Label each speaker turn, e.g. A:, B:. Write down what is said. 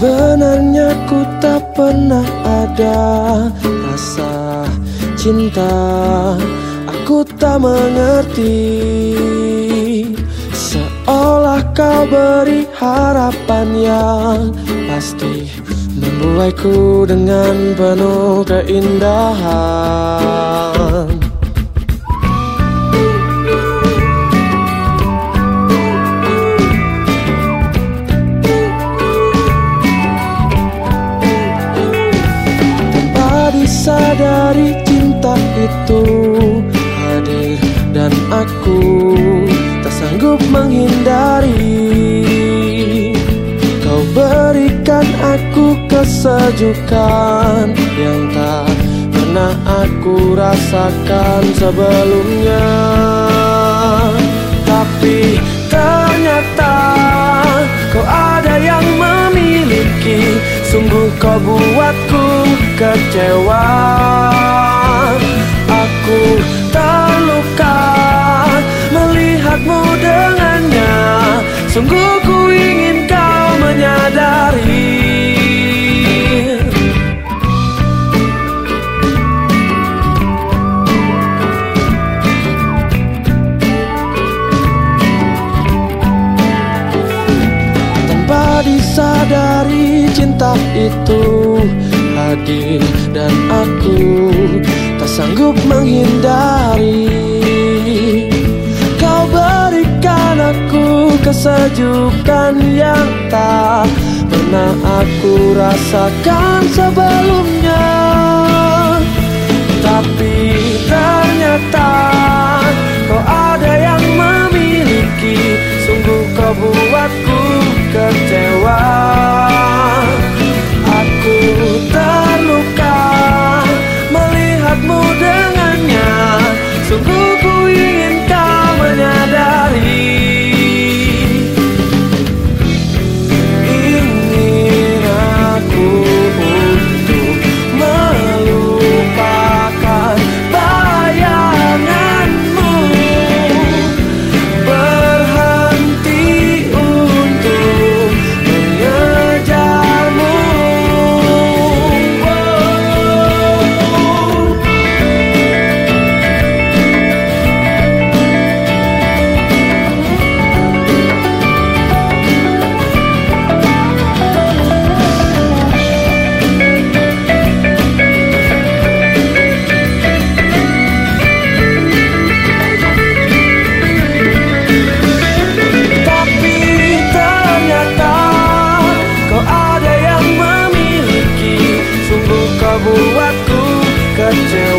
A: Sebenarnya ku tak pernah ada rasa cinta. Aku tak mengerti Seolah kau beri harapan yang pasti. Membuatku dengan penuh keindahan sadari cinta itu hadir dan aku tak sanggup menghindari. Kau berikan aku kesejukan yang tak pernah aku rasakan sebelumnya kecewa. Aku terluka melihatmu dengannya. Sungguh ku ingin kau menyadari. Tanpa disadari cinta itu hadir dan aku tak sanggup menghindari. Kau berikan aku kesejukan yang tak pernah aku rasakan sebelumnya. Tapi buatku kecewa